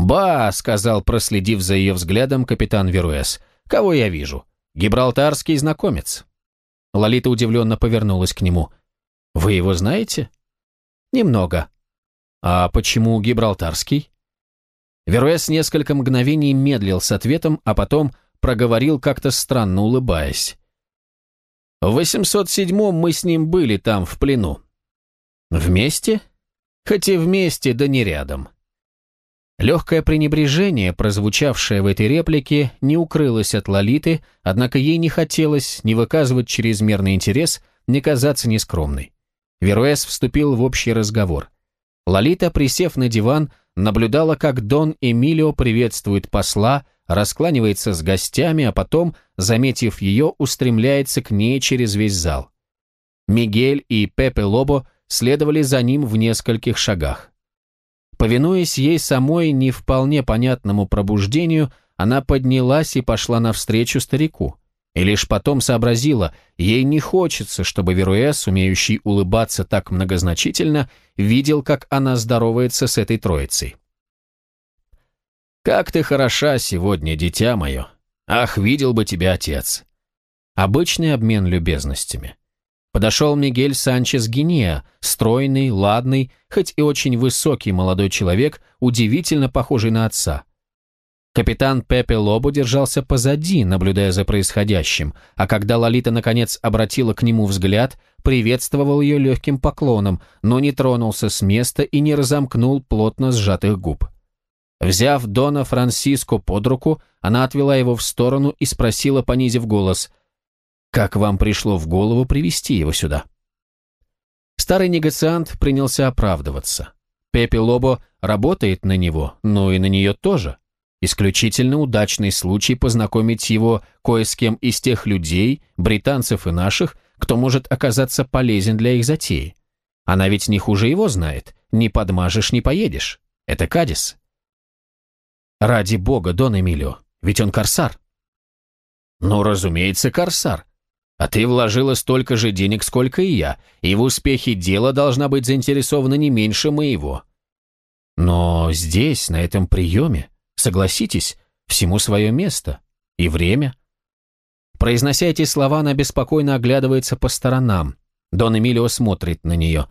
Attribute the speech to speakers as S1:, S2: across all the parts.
S1: «Ба!» — сказал, проследив за ее взглядом, капитан Веруэс. «Кого я вижу? Гибралтарский знакомец». Лолита удивленно повернулась к нему. «Вы его знаете?» «Немного». «А почему гибралтарский?» Веруэс несколько мгновений медлил с ответом, а потом проговорил как-то странно улыбаясь. «В 807-м мы с ним были там, в плену». «Вместе?» «Хоть и вместе, да не рядом». Легкое пренебрежение, прозвучавшее в этой реплике, не укрылось от Лолиты, однако ей не хотелось ни выказывать чрезмерный интерес, ни казаться нескромной. Веруэс вступил в общий разговор. Лолита, присев на диван, наблюдала, как Дон Эмилио приветствует посла, раскланивается с гостями, а потом, заметив ее, устремляется к ней через весь зал. Мигель и Пепе Лобо следовали за ним в нескольких шагах. Повинуясь ей самой не вполне понятному пробуждению, она поднялась и пошла навстречу старику. И лишь потом сообразила, ей не хочется, чтобы Веруэс, умеющий улыбаться так многозначительно, видел, как она здоровается с этой троицей. «Как ты хороша сегодня, дитя мое! Ах, видел бы тебя отец!» Обычный обмен любезностями. Подошел Мигель Санчес Гинеа, стройный, ладный, хоть и очень высокий молодой человек, удивительно похожий на отца. Капитан Пепе Лобо держался позади, наблюдая за происходящим, а когда Лолита наконец обратила к нему взгляд, приветствовал ее легким поклоном, но не тронулся с места и не разомкнул плотно сжатых губ. Взяв Дона Франсиско под руку, она отвела его в сторону и спросила, понизив голос, как вам пришло в голову привести его сюда? Старый негациант принялся оправдываться. Пепе Лобо работает на него, но и на нее тоже. Исключительно удачный случай познакомить его кое с кем из тех людей, британцев и наших, кто может оказаться полезен для их затеи. Она ведь не хуже его знает. Не подмажешь, не поедешь. Это Кадис. Ради бога, Дон Эмилио, ведь он корсар. Ну, разумеется, корсар. А ты вложила столько же денег, сколько и я, и в успехе дела должна быть заинтересована не меньше моего. Но здесь, на этом приеме, согласитесь, всему свое место и время. Произнося эти слова, она беспокойно оглядывается по сторонам. Дон Эмилио смотрит на нее.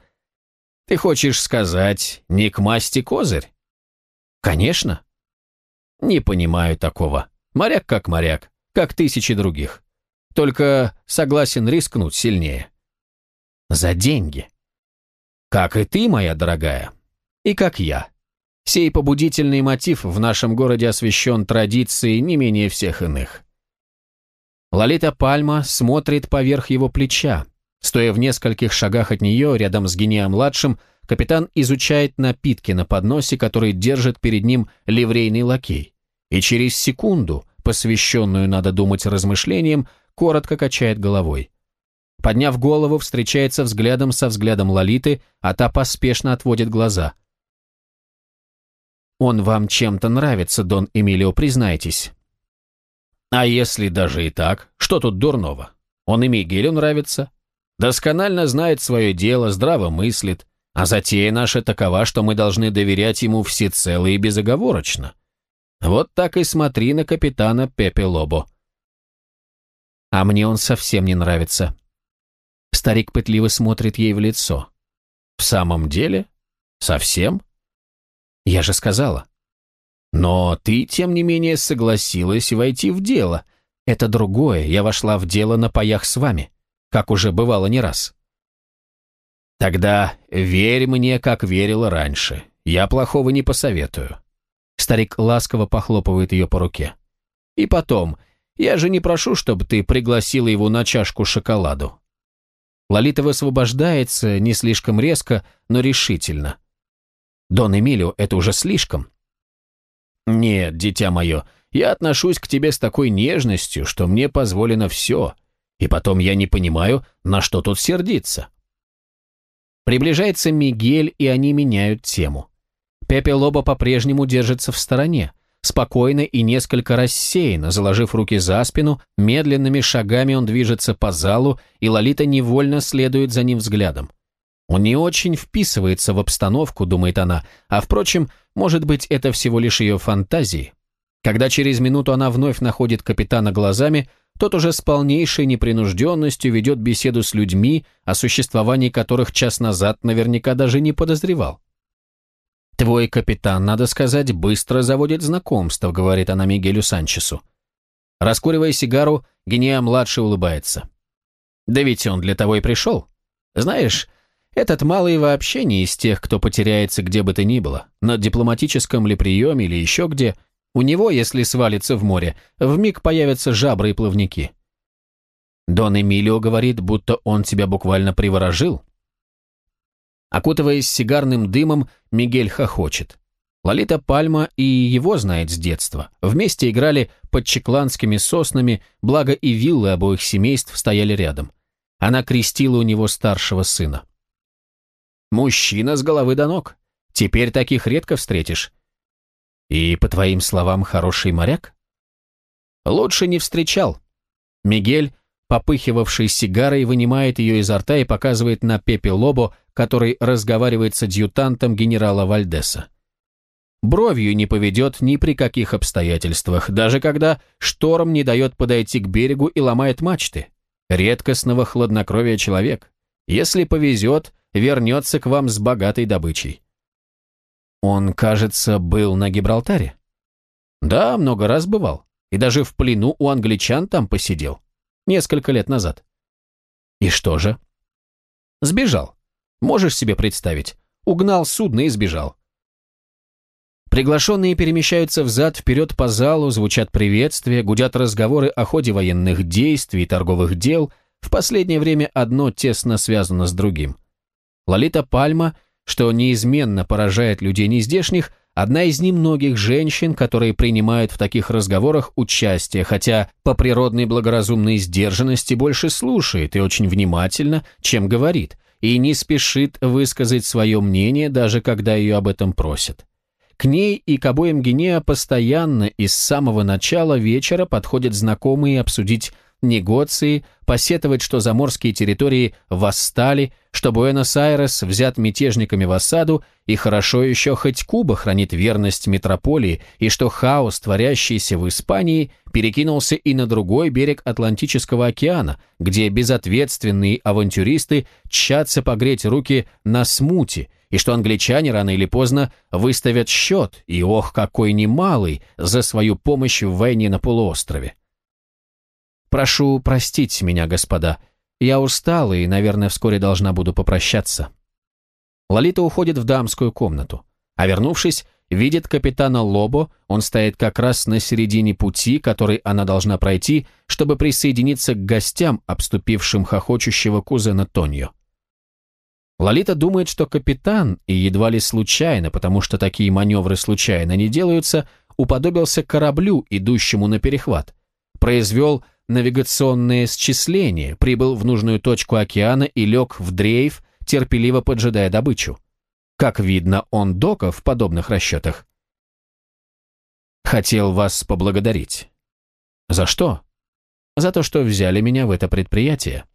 S1: «Ты хочешь сказать, не к масти козырь?» «Конечно». «Не понимаю такого. Моряк как моряк, как тысячи других. Только согласен рискнуть сильнее. За деньги. Как и ты, моя дорогая. И как я. Сей побудительный мотив в нашем городе освящен традицией не менее всех иных. Лолита Пальма смотрит поверх его плеча. Стоя в нескольких шагах от нее, рядом с Гинеа-младшим, капитан изучает напитки на подносе, который держит перед ним ливрейный лакей. И через секунду, посвященную, надо думать, размышлениям, коротко качает головой. Подняв голову, встречается взглядом со взглядом Лолиты, а та поспешно отводит глаза. «Он вам чем-то нравится, Дон Эмилио, признайтесь». «А если даже и так, что тут дурного? Он и Мигелю нравится. Досконально знает свое дело, здраво мыслит, а затея наша такова, что мы должны доверять ему всецело и безоговорочно. Вот так и смотри на капитана Пепе Лобо. А мне он совсем не нравится. Старик пытливо смотрит ей в лицо. В самом деле? Совсем? Я же сказала. Но ты, тем не менее, согласилась войти в дело. Это другое, я вошла в дело на паях с вами, как уже бывало не раз. Тогда верь мне, как верила раньше. Я плохого не посоветую. Старик ласково похлопывает ее по руке. И потом, я же не прошу, чтобы ты пригласила его на чашку шоколаду». Лолита высвобождается не слишком резко, но решительно. «Дон Эмилио, это уже слишком». «Нет, дитя мое, я отношусь к тебе с такой нежностью, что мне позволено все, и потом я не понимаю, на что тут сердиться». Приближается Мигель, и они меняют тему. Пепе Лоба по-прежнему держится в стороне, Спокойно и несколько рассеянно, заложив руки за спину, медленными шагами он движется по залу, и Лолита невольно следует за ним взглядом. Он не очень вписывается в обстановку, думает она, а, впрочем, может быть, это всего лишь ее фантазии. Когда через минуту она вновь находит капитана глазами, тот уже с полнейшей непринужденностью ведет беседу с людьми, о существовании которых час назад наверняка даже не подозревал. «Твой капитан, надо сказать, быстро заводит знакомство», — говорит она Мигелю Санчесу. Раскуривая сигару, Гения-младший улыбается. «Да ведь он для того и пришел. Знаешь, этот малый вообще не из тех, кто потеряется где бы то ни было, на дипломатическом ли приеме или еще где. У него, если свалится в море, вмиг появятся жабры и плавники. Дон Эмилио говорит, будто он тебя буквально приворожил. Окутываясь сигарным дымом, Мигель хохочет. Лолита Пальма и его знает с детства. Вместе играли под чекланскими соснами, благо и виллы обоих семейств стояли рядом. Она крестила у него старшего сына. Мужчина с головы до ног. Теперь таких редко встретишь. И, по твоим словам, хороший моряк? Лучше не встречал. Мигель, попыхивавший сигарой, вынимает ее изо рта и показывает на Пепе Лобо, который разговаривает с адъютантом генерала Вальдеса. Бровью не поведет ни при каких обстоятельствах, даже когда шторм не дает подойти к берегу и ломает мачты. Редкостного хладнокровия человек. Если повезет, вернется к вам с богатой добычей. Он, кажется, был на Гибралтаре? Да, много раз бывал. И даже в плену у англичан там посидел. Несколько лет назад. И что же? Сбежал. Можешь себе представить? Угнал судно и сбежал. Приглашенные перемещаются взад-вперед по залу, звучат приветствия, гудят разговоры о ходе военных действий торговых дел. В последнее время одно тесно связано с другим – Лолита Пальма, что неизменно поражает людей нездешних, одна из немногих женщин, которые принимают в таких разговорах участие, хотя по природной благоразумной сдержанности больше слушает и очень внимательно, чем говорит, и не спешит высказать свое мнение, даже когда ее об этом просят. К ней и к обоим Гинеа постоянно и с самого начала вечера подходят знакомые обсудить негоции, посетовать, что заморские территории восстали, что Буэнос-Айрес взят мятежниками в осаду, и хорошо еще хоть Куба хранит верность метрополии, и что хаос, творящийся в Испании, перекинулся и на другой берег Атлантического океана, где безответственные авантюристы тщатся погреть руки на смуте, и что англичане рано или поздно выставят счет, и ох, какой немалый, за свою помощь в войне на полуострове. Прошу простить меня, господа. Я устала и, наверное, вскоре должна буду попрощаться. Лолита уходит в дамскую комнату, а вернувшись, видит капитана Лобо, он стоит как раз на середине пути, который она должна пройти, чтобы присоединиться к гостям, обступившим хохочущего кузена Тоньо. Лолита думает, что капитан, и едва ли случайно, потому что такие маневры случайно не делаются, уподобился кораблю, идущему на перехват, произвел навигационное счисление, прибыл в нужную точку океана и лег в дрейф, терпеливо поджидая добычу. Как видно, он дока в подобных расчетах. Хотел вас поблагодарить. За что? За то, что взяли меня в это предприятие.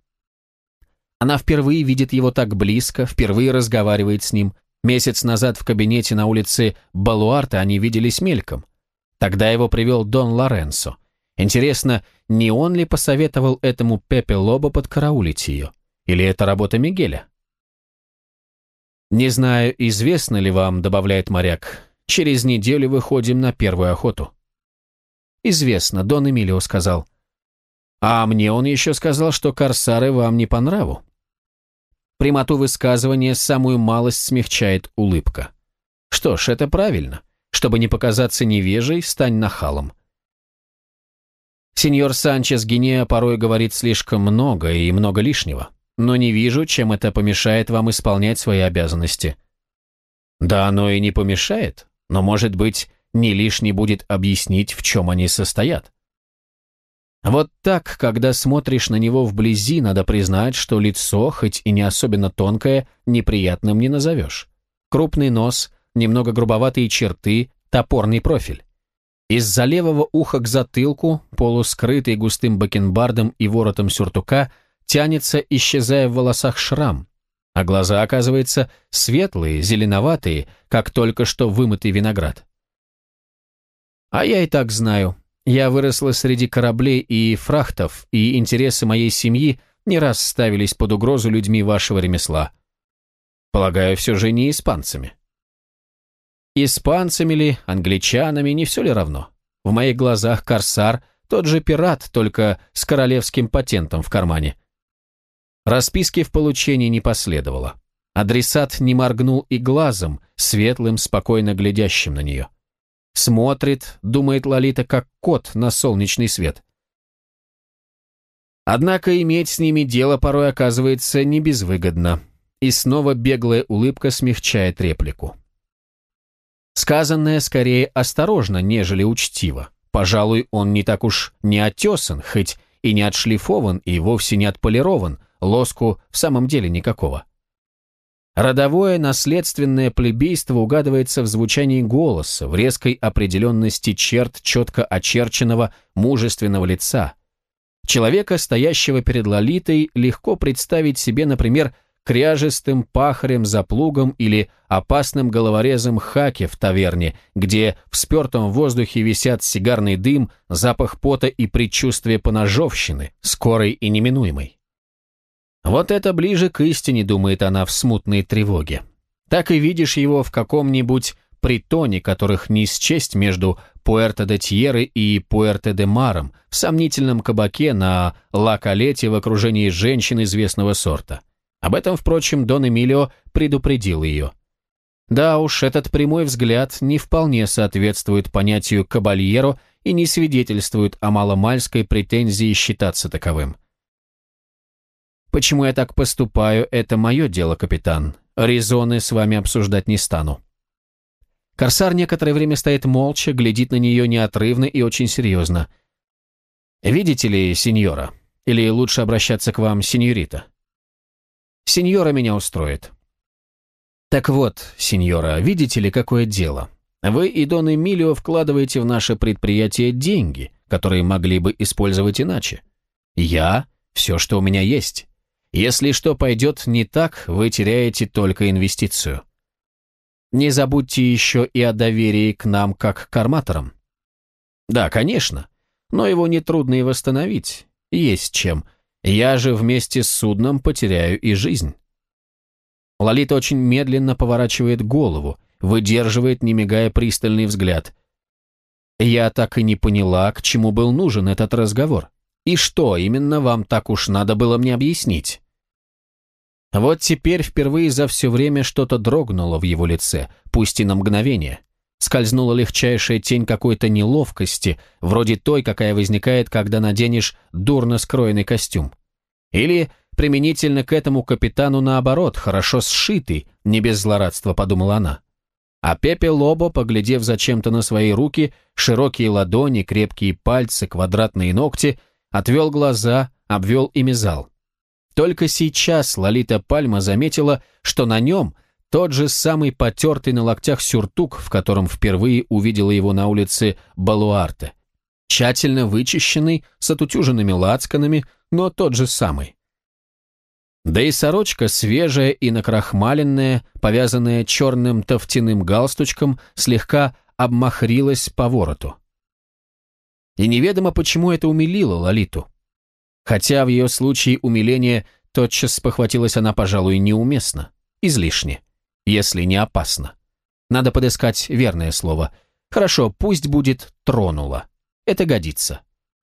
S1: Она впервые видит его так близко, впервые разговаривает с ним. Месяц назад в кабинете на улице Балуарта они виделись мельком. Тогда его привел Дон Лоренцо. Интересно, не он ли посоветовал этому Пепе Лобо подкараулить ее? Или это работа Мигеля? «Не знаю, известно ли вам, — добавляет моряк, — через неделю выходим на первую охоту». «Известно», — Дон Эмилио сказал. «А мне он еще сказал, что корсары вам не по нраву». Прямоту высказывания самую малость смягчает улыбка. Что ж, это правильно. Чтобы не показаться невежей, стань нахалом. Сеньор Санчес Гинеа порой говорит слишком много и много лишнего, но не вижу, чем это помешает вам исполнять свои обязанности. Да оно и не помешает, но, может быть, не лишний будет объяснить, в чем они состоят. Вот так, когда смотришь на него вблизи, надо признать, что лицо, хоть и не особенно тонкое, неприятным не назовешь. Крупный нос, немного грубоватые черты, топорный профиль. Из-за левого уха к затылку, полускрытый густым бакенбардом и воротом сюртука, тянется, исчезая в волосах шрам. А глаза, оказывается, светлые, зеленоватые, как только что вымытый виноград. А я и так знаю. Я выросла среди кораблей и фрахтов, и интересы моей семьи не раз ставились под угрозу людьми вашего ремесла. Полагаю, все же не испанцами. Испанцами ли, англичанами, не все ли равно? В моих глазах корсар – тот же пират, только с королевским патентом в кармане. Расписки в получении не последовало. Адресат не моргнул и глазом, светлым, спокойно глядящим на нее. Смотрит, думает Лолита, как кот на солнечный свет. Однако иметь с ними дело порой оказывается не безвыгодно. И снова беглая улыбка смягчает реплику. Сказанное скорее осторожно, нежели учтиво. Пожалуй, он не так уж не отесан, хоть и не отшлифован, и вовсе не отполирован, лоску в самом деле никакого. Родовое наследственное плебейство угадывается в звучании голоса, в резкой определенности черт четко очерченного мужественного лица. Человека, стоящего перед Лолитой, легко представить себе, например, кряжестым пахарем за плугом или опасным головорезом хаки в таверне, где в спертом воздухе висят сигарный дым, запах пота и предчувствие поножовщины, скорой и неминуемой. Вот это ближе к истине, думает она в смутной тревоге. Так и видишь его в каком-нибудь притоне, которых не счесть между Пуэрто-де-Тьеры и Пуэрто-де-Маром, в сомнительном кабаке на Ла-Калете в окружении женщин известного сорта. Об этом, впрочем, Дон Эмилио предупредил ее. Да уж, этот прямой взгляд не вполне соответствует понятию «кабальеро» и не свидетельствует о маломальской претензии считаться таковым. Почему я так поступаю, это мое дело, капитан. Резоны с вами обсуждать не стану. Корсар некоторое время стоит молча, глядит на нее неотрывно и очень серьезно. «Видите ли, сеньора? Или лучше обращаться к вам, сеньорита?» Сеньора меня устроит. Так вот, сеньора, видите ли, какое дело? Вы и Дон Эмилио вкладываете в наше предприятие деньги, которые могли бы использовать иначе. Я – все, что у меня есть. Если что пойдет не так, вы теряете только инвестицию. Не забудьте еще и о доверии к нам как к арматорам. Да, конечно, но его нетрудно и восстановить. Есть чем. Я же вместе с судном потеряю и жизнь. Лолита очень медленно поворачивает голову, выдерживает, не мигая, пристальный взгляд. Я так и не поняла, к чему был нужен этот разговор. И что именно вам так уж надо было мне объяснить? Вот теперь впервые за все время что-то дрогнуло в его лице, пусть и на мгновение скользнула легчайшая тень какой-то неловкости, вроде той, какая возникает, когда наденешь дурно скроенный костюм. Или, применительно к этому капитану, наоборот, хорошо сшитый, не без злорадства, подумала она. А Пепе Лобо, поглядев зачем-то на свои руки, широкие ладони, крепкие пальцы, квадратные ногти, отвел глаза, обвел ими зал. Только сейчас Лолита Пальма заметила, что на нем тот же самый потертый на локтях сюртук, в котором впервые увидела его на улице Балуарте. Тщательно вычищенный, с отутюженными лацканами, но тот же самый. Да и сорочка свежая и накрахмаленная, повязанная черным тофтяным галстучком, слегка обмахрилась по вороту. И неведомо, почему это умилило Лолиту. Хотя в ее случае умиление тотчас похватилась она, пожалуй, неуместно, излишне если не опасно. Надо подыскать верное слово. Хорошо, пусть будет «тронула». Это годится.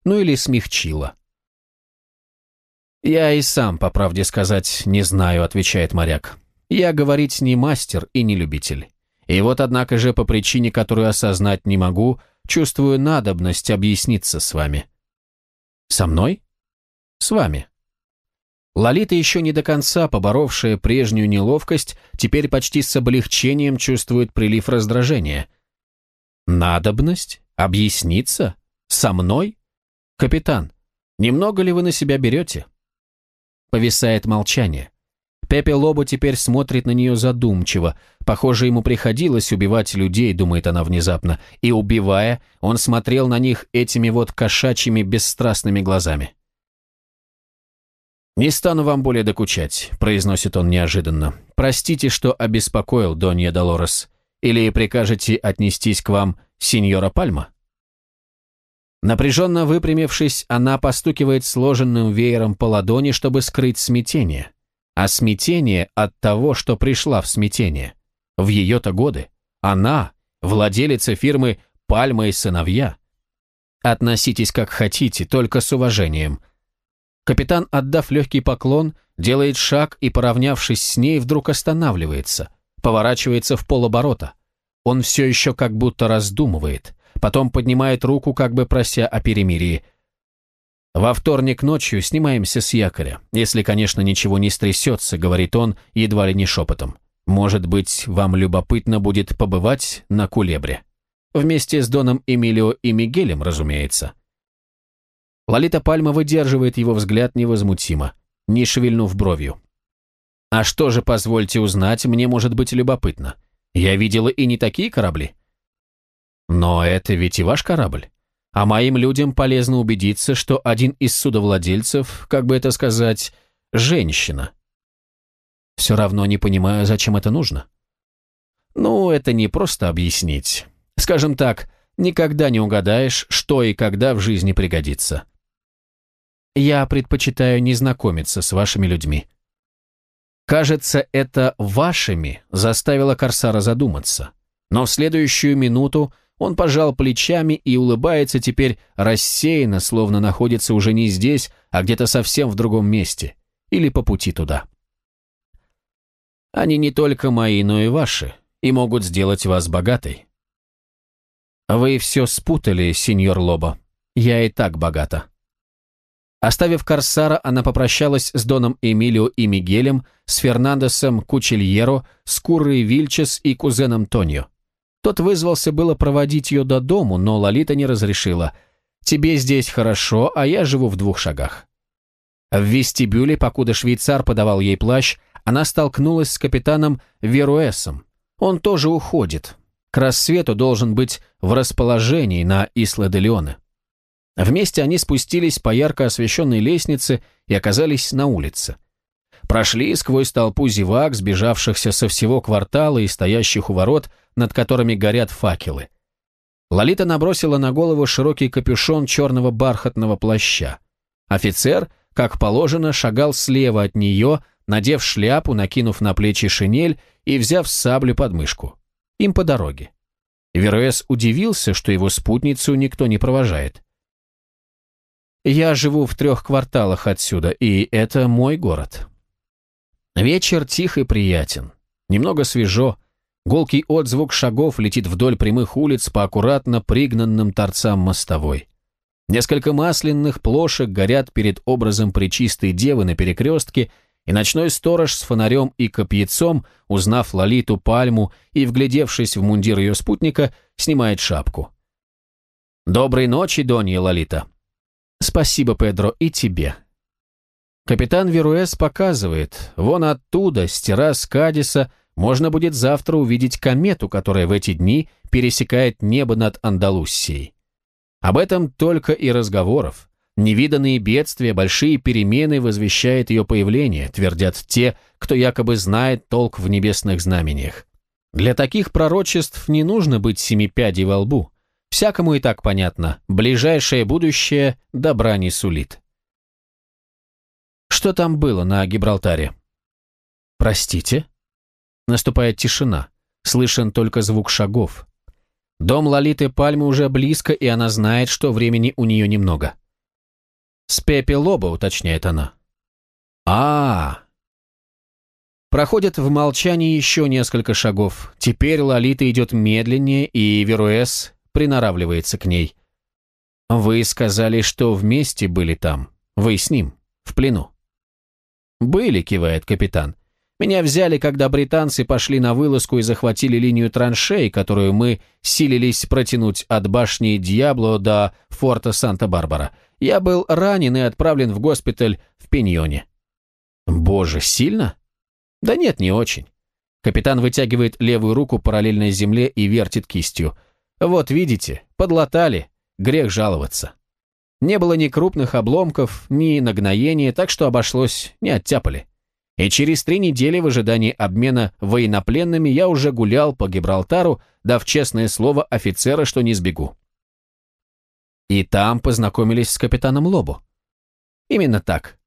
S1: Ну или смягчила. «Я и сам, по правде сказать, не знаю», — отвечает моряк. «Я говорить не мастер и не любитель. И вот, однако же, по причине, которую осознать не могу, чувствую надобность объясниться с вами». «Со мной?» «С вами». Лолита, еще не до конца поборовшая прежнюю неловкость, теперь почти с облегчением чувствует прилив раздражения. «Надобность? Объясниться? Со мной? Капитан, немного ли вы на себя берете?» Повисает молчание. Пепе Лобо теперь смотрит на нее задумчиво. Похоже, ему приходилось убивать людей, думает она внезапно. И убивая, он смотрел на них этими вот кошачьими бесстрастными глазами. «Не стану вам более докучать», — произносит он неожиданно. «Простите, что обеспокоил, Донья Долорес. Или прикажете отнестись к вам сеньора Пальма?» Напряженно выпрямившись, она постукивает сложенным веером по ладони, чтобы скрыть смятение. А смятение от того, что пришла в смятение. В ее-то годы. Она, владелица фирмы «Пальма и сыновья». Относитесь как хотите, только с уважением. Капитан, отдав легкий поклон, делает шаг и, поравнявшись с ней, вдруг останавливается, поворачивается в полоборота. Он все еще как будто раздумывает, потом поднимает руку, как бы прося о перемирии. «Во вторник ночью снимаемся с якоря, если, конечно, ничего не стрясется», — говорит он, едва ли не шепотом. «Может быть, вам любопытно будет побывать на Кулебре?» Вместе с Доном Эмилио и Мигелем, разумеется. Лолита Пальма выдерживает его взгляд невозмутимо, не шевельнув бровью. «А что же, позвольте узнать, мне может быть любопытно. Я видела и не такие корабли». «Но это ведь и ваш корабль. А моим людям полезно убедиться, что один из судовладельцев, как бы это сказать, женщина». «Все равно не понимаю, зачем это нужно». «Ну, это не просто объяснить. Скажем так, никогда не угадаешь, что и когда в жизни пригодится». Я предпочитаю не знакомиться с вашими людьми. Кажется, это «вашими» заставило Корсара задуматься. Но в следующую минуту он пожал плечами и улыбается теперь рассеянно, словно находится уже не здесь, а где-то совсем в другом месте. Или по пути туда. Они не только мои, но и ваши, и могут сделать вас богатой. Вы все спутали, сеньор Лобо. Я и так богата. Оставив Корсара, она попрощалась с Доном Эмилио и Мигелем, с Фернандесом Кучельеро, с Курой Вильчес и кузеном Тонио. Тот вызвался было проводить ее до дому, но Лолита не разрешила. «Тебе здесь хорошо, а я живу в двух шагах». В вестибюле, покуда швейцар подавал ей плащ, она столкнулась с капитаном Веруэсом. Он тоже уходит. К рассвету должен быть в расположении на Исла-де-Леоне. Вместе они спустились по ярко освещенной лестнице и оказались на улице. Прошли сквозь толпу зевак, сбежавшихся со всего квартала и стоящих у ворот, над которыми горят факелы. Лолита набросила на голову широкий капюшон черного бархатного плаща. Офицер, как положено, шагал слева от нее, надев шляпу, накинув на плечи шинель и взяв саблю под мышку. Им по дороге. Веруэс удивился, что его спутницу никто не провожает. Я живу в трех кварталах отсюда, и это мой город. Вечер тих и приятен. Немного свежо. Голкий отзвук шагов летит вдоль прямых улиц по аккуратно пригнанным торцам мостовой. Несколько масляных плошек горят перед образом Пречистой Девы на перекрестке, и ночной сторож с фонарем и копьецом, узнав Лолиту Пальму и вглядевшись в мундир ее спутника, снимает шапку. «Доброй ночи, Донья Лолита», Спасибо, Педро, и тебе. Капитан Веруэс показывает, вон оттуда, с террас Кадиса, можно будет завтра увидеть комету, которая в эти дни пересекает небо над Андалусией. Об этом только и разговоров. Невиданные бедствия, большие перемены возвещает ее появление, твердят те, кто якобы знает толк в небесных знамениях. Для таких пророчеств не нужно быть семипядей во лбу. Всякому и так понятно, ближайшее будущее добра не сулит. Что там было на Гибралтаре? Простите? Наступает тишина. Слышен только звук шагов. Дом Лолиты Пальмы уже близко, и она знает, что времени у нее немного. «С Пепе Лоба», — уточняет она. а, -а, -а. Проходят в молчании еще несколько шагов. Теперь Лолита идет медленнее, и Веруэс приноравливается к ней. «Вы сказали, что вместе были там. Вы с ним, в плену». «Были», — кивает капитан. «Меня взяли, когда британцы пошли на вылазку и захватили линию траншей, которую мы силились протянуть от башни Дьябло до форта Санта-Барбара. Я был ранен и отправлен в госпиталь в Пиньоне». «Боже, сильно?» «Да нет, не очень». Капитан вытягивает левую руку параллельно земле и вертит кистью. Вот видите, подлатали, грех жаловаться. Не было ни крупных обломков, ни нагноения, так что обошлось, не оттяпали. И через три недели в ожидании обмена военнопленными я уже гулял по Гибралтару, дав честное слово офицера, что не сбегу. И там познакомились с капитаном Лобо. Именно так.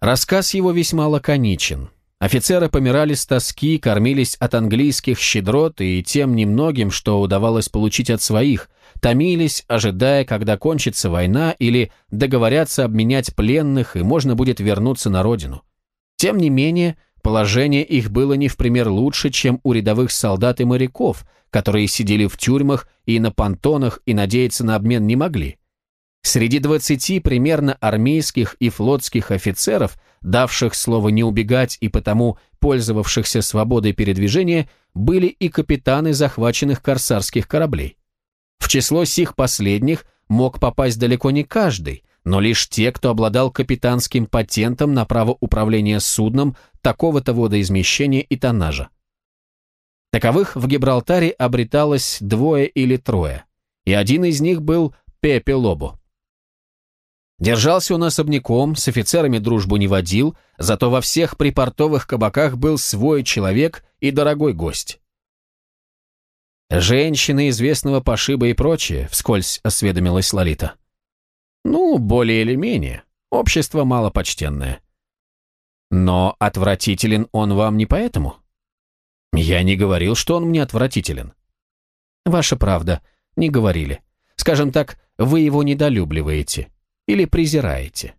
S1: Рассказ его весьма лаконичен. Офицеры помирали с тоски, кормились от английских щедрот и тем немногим, что удавалось получить от своих, томились, ожидая, когда кончится война или договорятся обменять пленных и можно будет вернуться на родину. Тем не менее, положение их было не в пример лучше, чем у рядовых солдат и моряков, которые сидели в тюрьмах и на понтонах и надеяться на обмен не могли. Среди двадцати примерно армейских и флотских офицеров, давших слово не убегать и потому пользовавшихся свободой передвижения, были и капитаны захваченных корсарских кораблей. В число сих последних мог попасть далеко не каждый, но лишь те, кто обладал капитанским патентом на право управления судном такого-то водоизмещения и тоннажа. Таковых в Гибралтаре обреталось двое или трое, и один из них был Пепе Лобо. Держался он особняком, с офицерами дружбу не водил, зато во всех припортовых кабаках был свой человек и дорогой гость. «Женщины известного пошиба и прочее», — вскользь осведомилась Лолита. Ну, более или менее. Общество малопочтенное. Но отвратителен он вам не поэтому? Я не говорил, что он мне отвратителен. Ваша правда, не говорили. Скажем так, вы его недолюбливаете или презираете.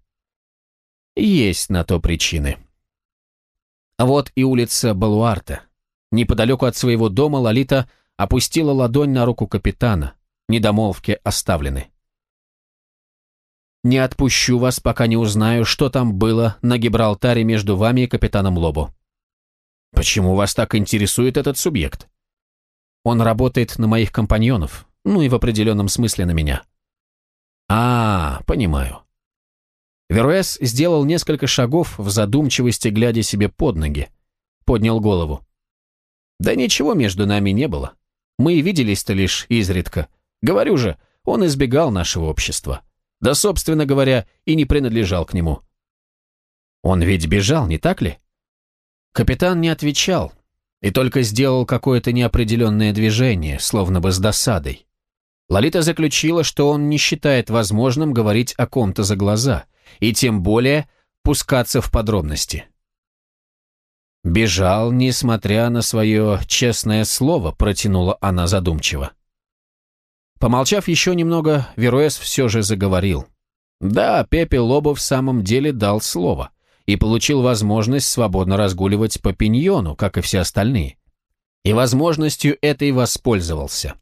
S1: Есть на то причины. Вот и улица Балуарта. Неподалеку от своего дома Лолита опустила ладонь на руку капитана. Недомолвки оставлены. Не отпущу вас, пока не узнаю, что там было на Гибралтаре между вами и капитаном Лобо. Почему вас так интересует этот субъект? Он работает на моих компаньонов, ну и в определенном смысле на меня. А, понимаю. Веруэс сделал несколько шагов в задумчивости, глядя себе под ноги. Поднял голову. Да ничего между нами не было. Мы виделись-то лишь изредка. Говорю же, он избегал нашего общества. Да, собственно говоря, и не принадлежал к нему. Он ведь бежал, не так ли? Капитан не отвечал и только сделал какое-то неопределенное движение, словно бы с досадой. Лолита заключила, что он не считает возможным говорить о ком-то за глаза, и тем более пускаться в подробности. «Бежал, несмотря на свое честное слово», протянула она задумчиво. Помолчав еще немного, Веруэс все же заговорил. Да, Пепе Лобо в самом деле дал слово и получил возможность свободно разгуливать по пиньону, как и все остальные. И возможностью этой воспользовался.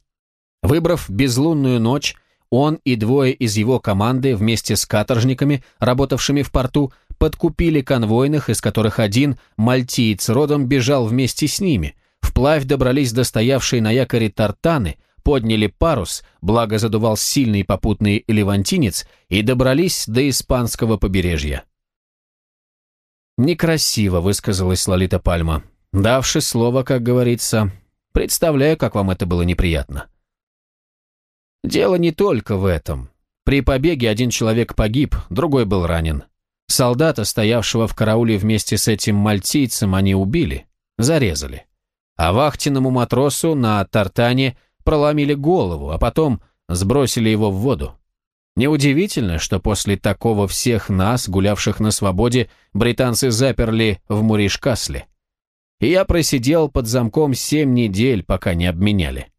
S1: Выбрав безлунную ночь, он и двое из его команды вместе с каторжниками, работавшими в порту, подкупили конвойных, из которых один, мальтиец родом, бежал вместе с ними, вплавь добрались до стоявшей на якоре тартаны, подняли парус, благо задувал сильный попутный левантинец, и добрались до испанского побережья. «Некрасиво», — высказалась Лолита Пальма. «Давши слово, как говорится, представляю, как вам это было неприятно». «Дело не только в этом. При побеге один человек погиб, другой был ранен. Солдата, стоявшего в карауле вместе с этим мальтийцем, они убили, зарезали. А вахтенному матросу на Тартане — проломили голову, а потом сбросили его в воду. Неудивительно, что после такого всех нас, гулявших на свободе, британцы заперли в Муришкасле. И я просидел под замком семь недель, пока не обменяли.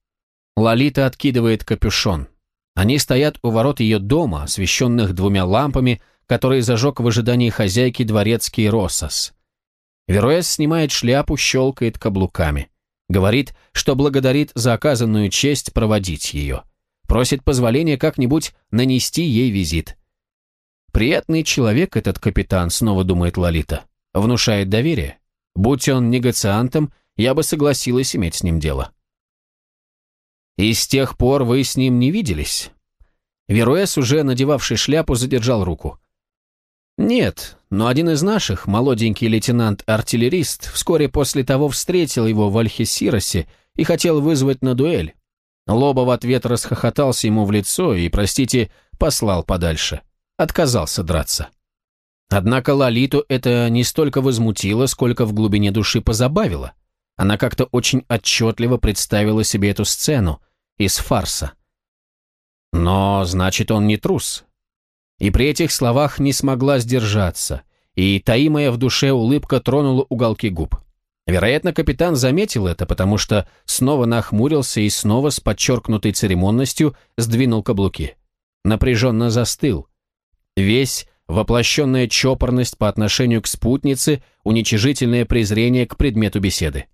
S1: Лолита откидывает капюшон. Они стоят у ворот ее дома, освещенных двумя лампами, которые зажег в ожидании хозяйки дворецкий Россос. Веруэс снимает шляпу, щелкает каблуками. Говорит, что благодарит за оказанную честь проводить ее. Просит позволения как-нибудь нанести ей визит. Приятный человек этот капитан, снова думает Лолита. Внушает доверие. Будь он негациантом, я бы согласилась иметь с ним дело. И с тех пор вы с ним не виделись? Веруэс, уже надевавший шляпу, задержал руку. Нет, но один из наших, молоденький лейтенант-артиллерист, вскоре после того встретил его в Альхесиросе и хотел вызвать на дуэль. Лоба в ответ расхохотался ему в лицо и, простите, послал подальше. Отказался драться. Однако Лолиту это не столько возмутило, сколько в глубине души позабавило. Она как-то очень отчетливо представила себе эту сцену из фарса. Но, значит, он не трус. И при этих словах не смогла сдержаться, и таимая в душе улыбка тронула уголки губ. Вероятно, капитан заметил это, потому что снова нахмурился и снова с подчеркнутой церемонностью сдвинул каблуки. Напряженно застыл. Весь воплощенная чопорность по отношению к спутнице, уничижительное презрение к предмету беседы.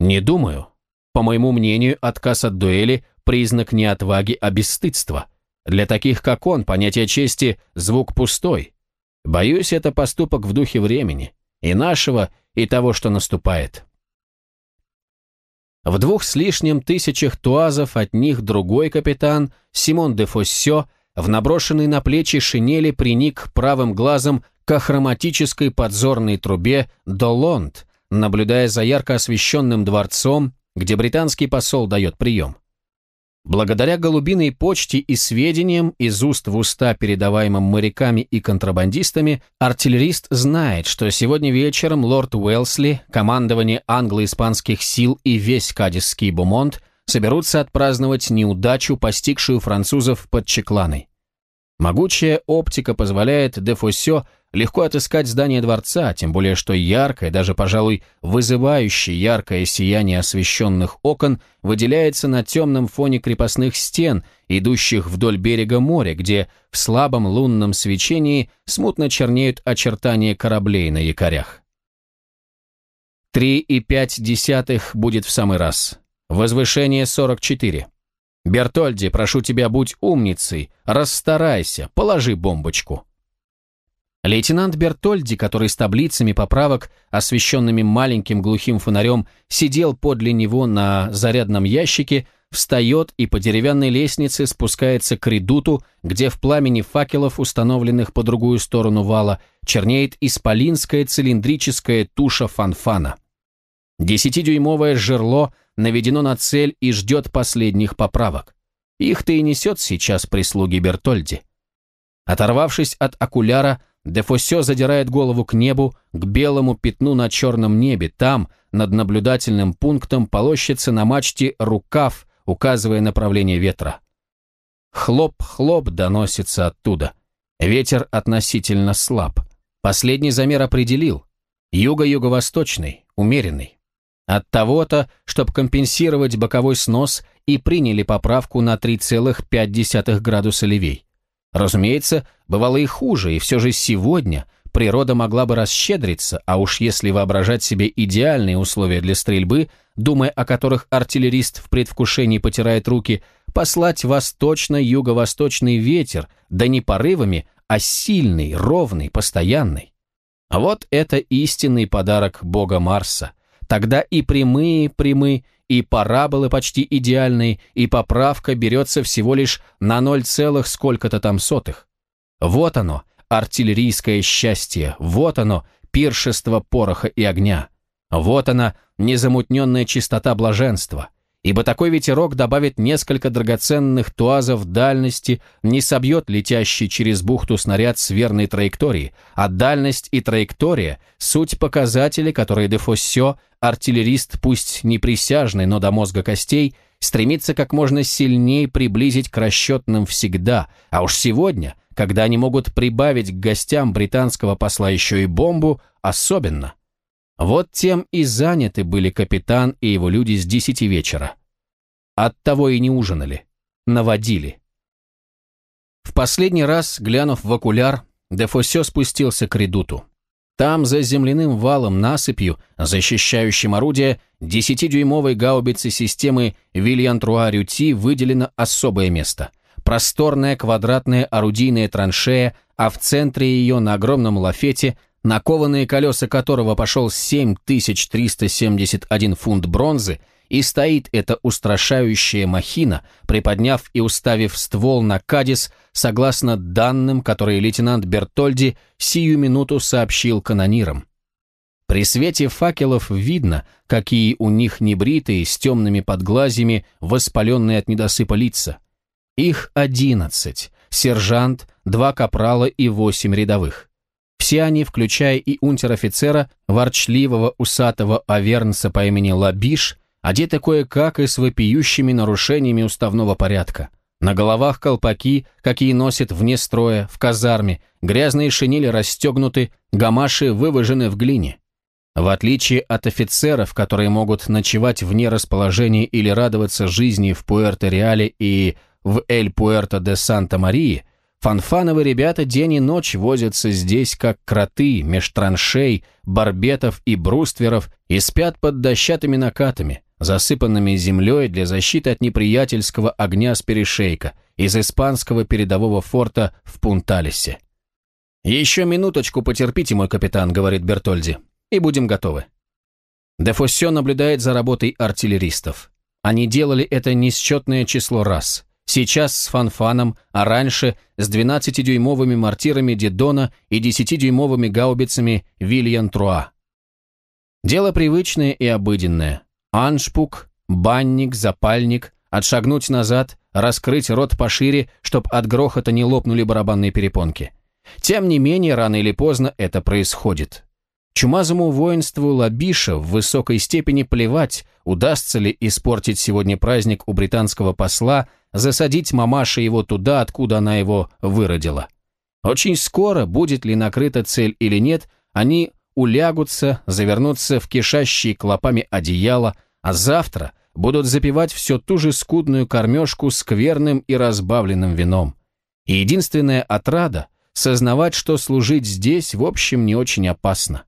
S1: Не думаю. По моему мнению, отказ от дуэли – признак не отваги, а бесстыдства. Для таких, как он, понятие чести – звук пустой. Боюсь, это поступок в духе времени. И нашего, и того, что наступает. В двух с лишним тысячах туазов от них другой капитан, Симон де Фоссё, в наброшенной на плечи шинели приник правым глазом к хроматической подзорной трубе Долонд, наблюдая за ярко освещенным дворцом, где британский посол дает прием. Благодаря голубиной почте и сведениям из уст в уста, передаваемым моряками и контрабандистами, артиллерист знает, что сегодня вечером лорд Уэлсли, командование англо-испанских сил и весь кадисский бумонт соберутся отпраздновать неудачу, постигшую французов под Чекланой. Могучая оптика позволяет Дефосе легко отыскать здание дворца, тем более что яркое, даже, пожалуй, вызывающее яркое сияние освещенных окон выделяется на темном фоне крепостных стен, идущих вдоль берега моря, где в слабом лунном свечении смутно чернеют очертания кораблей на якорях. Три и пять десятых будет в самый раз. Возвышение 44. «Бертольди, прошу тебя, будь умницей, расстарайся, положи бомбочку». Лейтенант Бертольди, который с таблицами поправок, освещенными маленьким глухим фонарем, сидел подле него на зарядном ящике, встает и по деревянной лестнице спускается к редуту, где в пламени факелов, установленных по другую сторону вала, чернеет исполинская цилиндрическая туша фанфана. Десятидюймовое жерло наведено на цель и ждет последних поправок. Их-то и несет сейчас прислуги Бертольди. Оторвавшись от окуляра, Дефосе задирает голову к небу, к белому пятну на черном небе. Там, над наблюдательным пунктом, полощется на мачте рукав, указывая направление ветра. Хлоп-хлоп доносится оттуда. Ветер относительно слаб. Последний замер определил. Юго-юго-восточный, умеренный. От того-то, чтобы компенсировать боковой снос, и приняли поправку на 3,5 градуса левей. Разумеется, бывало и хуже, и все же сегодня природа могла бы расщедриться, а уж если воображать себе идеальные условия для стрельбы, думая о которых артиллерист в предвкушении потирает руки, послать восточно-юго-восточный ветер, да не порывами, а сильный, ровный, постоянный. Вот это истинный подарок бога Марса, Тогда и прямые прямы, и параболы почти идеальные, и поправка берется всего лишь на ноль целых сколько-то там сотых. Вот оно, артиллерийское счастье, вот оно, пиршество пороха и огня. Вот она, незамутненная чистота блаженства – ибо такой ветерок добавит несколько драгоценных туазов дальности, не собьет летящий через бухту снаряд с верной траектории, а дальность и траектория – суть показатели, которые Дефоссё, артиллерист пусть не присяжный, но до мозга костей, стремится как можно сильнее приблизить к расчетным всегда, а уж сегодня, когда они могут прибавить к гостям британского посла еще и бомбу, особенно – вот тем и заняты были капитан и его люди с десяти вечера. Оттого и не ужинали. Наводили. В последний раз, глянув в окуляр, Дефосе спустился к редуту. Там, за земляным валом насыпью, защищающим орудие, десятидюймовой гаубицы системы Вильян-Труа-Рюти выделено особое место. Просторная квадратная орудийная траншея, а в центре ее на огромном лафете на кованые колеса которого пошел 7371 фунт бронзы, и стоит эта устрашающая махина, приподняв и уставив ствол на Кадис, согласно данным, которые лейтенант Бертольди сию минуту сообщил канонирам. При свете факелов видно, какие у них небритые, с темными подглазьями, воспаленные от недосыпа лица. Их одиннадцать, сержант, два капрала и восемь рядовых. Все они, включая и унтер-офицера, ворчливого усатого авернца по имени Лабиш, одеты кое-как и с вопиющими нарушениями уставного порядка. На головах колпаки, какие носят вне строя, в казарме, грязные шинели расстегнуты, гамаши выважены в глине. В отличие от офицеров, которые могут ночевать вне расположения или радоваться жизни в Пуэрто-Реале и в Эль-Пуэрто-де-Санта-Марии, фанфановые ребята день и ночь возятся здесь, как кроты, меж траншей, барбетов и брустверов и спят под дощатыми накатами, засыпанными землей для защиты от неприятельского огня с перешейка из испанского передового форта в Пунталисе. «Еще минуточку потерпите, мой капитан», — говорит Бертольди, — «и будем готовы». Дефоссё наблюдает за работой артиллеристов. Они делали это несчетное число раз. Сейчас с фанфаном, а раньше с 12-дюймовыми мортирами Дидона и 10-дюймовыми гаубицами Вильян Труа. Дело привычное и обыденное. Аншпук, банник, запальник, отшагнуть назад, раскрыть рот пошире, чтоб от грохота не лопнули барабанные перепонки. Тем не менее, рано или поздно это происходит. Чумазому воинству Лабиша в высокой степени плевать, удастся ли испортить сегодня праздник у британского посла, засадить мамаши его туда, откуда она его выродила. Очень скоро, будет ли накрыта цель или нет, они улягутся, завернутся в кишащие клопами одеяло, а завтра будут запивать все ту же скудную кормежку скверным и разбавленным вином. И единственная отрада — сознавать, что служить здесь, в общем, не очень опасно.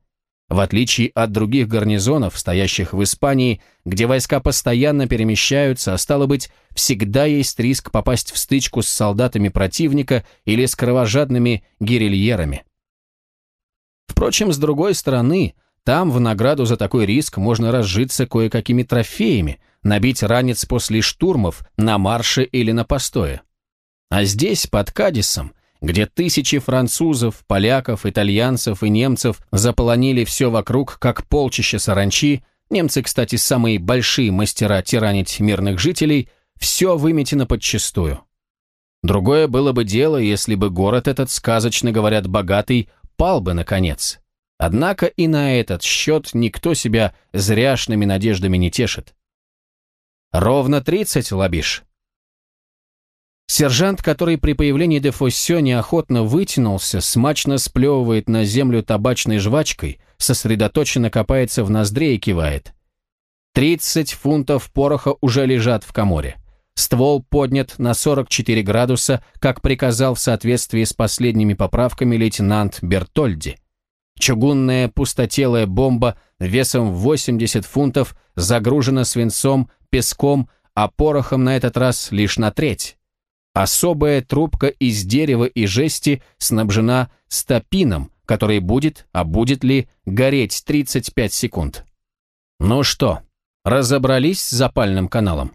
S1: В отличие от других гарнизонов, стоящих в Испании, где войска постоянно перемещаются, а стало быть, всегда есть риск попасть в стычку с солдатами противника или с кровожадными гирильерами. Впрочем, с другой стороны, там в награду за такой риск можно разжиться кое-какими трофеями, набить ранец после штурмов на марше или на постое. А здесь, под Кадисом, где тысячи французов, поляков, итальянцев и немцев заполонили все вокруг, как полчища саранчи, немцы, кстати, самые большие мастера тиранить мирных жителей, все выметено подчистую. Другое было бы дело, если бы город этот, сказочно говорят, богатый, пал бы, наконец. Однако и на этот счет никто себя зряшными надеждами не тешит. Ровно тридцать, Лабиш. Сержант, который при появлении Дефоссё неохотно вытянулся, смачно сплевывает на землю табачной жвачкой, сосредоточенно копается в ноздре и кивает. Тридцать фунтов пороха уже лежат в коморе. Ствол поднят на 44 градуса, как приказал в соответствии с последними поправками лейтенант Бертольди. Чугунная пустотелая бомба весом в 80 фунтов загружена свинцом, песком, а порохом на этот раз лишь на треть. Особая трубка из дерева и жести снабжена стопином, который будет, а будет ли, гореть 35 секунд. Ну что, разобрались с запальным каналом?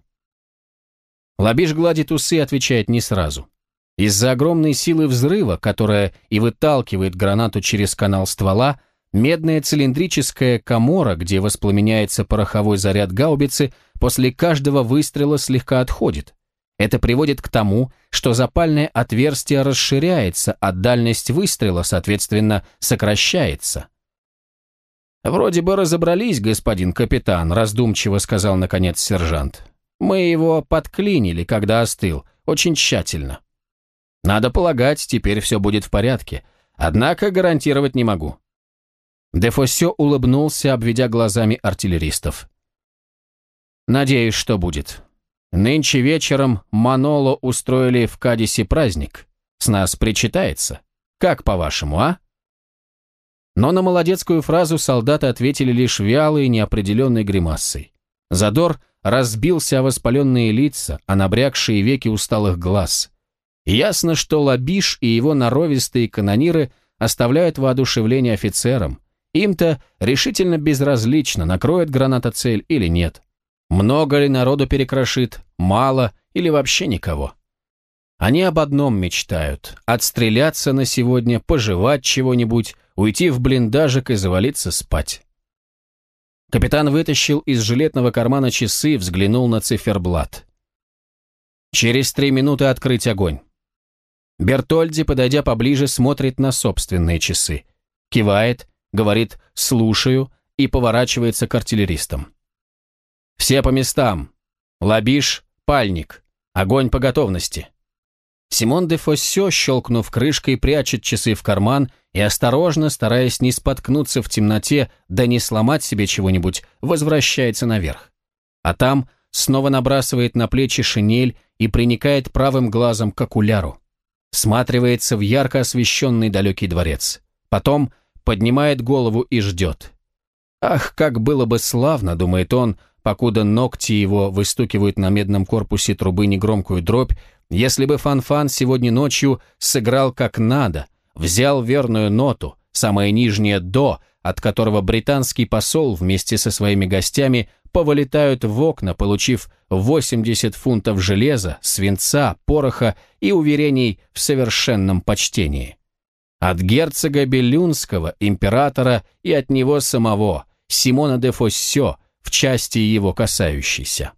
S1: Лабиш гладит усы и отвечает не сразу. Из-за огромной силы взрыва, которая и выталкивает гранату через канал ствола, медная цилиндрическая комора, где воспламеняется пороховой заряд гаубицы, после каждого выстрела слегка отходит. Это приводит к тому, что запальное отверстие расширяется, а дальность выстрела, соответственно, сокращается. «Вроде бы разобрались, господин капитан», — раздумчиво сказал наконец сержант. Мы его подклинили, когда остыл, очень тщательно. Надо полагать, теперь все будет в порядке, однако гарантировать не могу. Дефосе улыбнулся, обведя глазами артиллеристов. «Надеюсь, что будет. Нынче вечером Маноло устроили в Кадисе праздник. С нас причитается. Как по-вашему, а?» Но на молодецкую фразу солдаты ответили лишь вялой и неопределенной гримасой. Задор разбился о воспаленные лица, о набрякшие веки усталых глаз. ясно, что Лабиш и его норовистые канониры оставляют воодушевление офицерам. Им-то решительно безразлично, накроет граната цель или нет. Много ли народу перекрошит, мало или вообще никого. Они об одном мечтают – отстреляться на сегодня, пожевать чего-нибудь, уйти в блиндажик и завалиться спать. Капитан вытащил из жилетного кармана часы, взглянул на циферблат. Через три минуты открыть огонь. Бертольди, подойдя поближе, смотрит на собственные часы. Кивает, говорит «слушаю» и поворачивается к артиллеристам. «Все по местам. Лабиш, пальник. Огонь по готовности». Симон де Фоссё, щелкнув крышкой, прячет часы в карман и, осторожно, стараясь не споткнуться в темноте, да не сломать себе чего-нибудь, возвращается наверх. А там снова набрасывает на плечи шинель и приникает правым глазом к окуляру. Сматривается в ярко освещенный далекий дворец. Потом поднимает голову и ждет. «Ах, как было бы славно», — думает он, покуда ногти его выстукивают на медном корпусе трубы негромкую дробь, если бы Фанфан -фан сегодня ночью сыграл как надо, взял верную ноту, самое нижнее «до», от которого британский посол вместе со своими гостями повылетают в окна, получив 80 фунтов железа, свинца, пороха и уверений в совершенном почтении. От герцога Белюнского, императора и от него самого, Симона де Фоссё, в части его касающейся.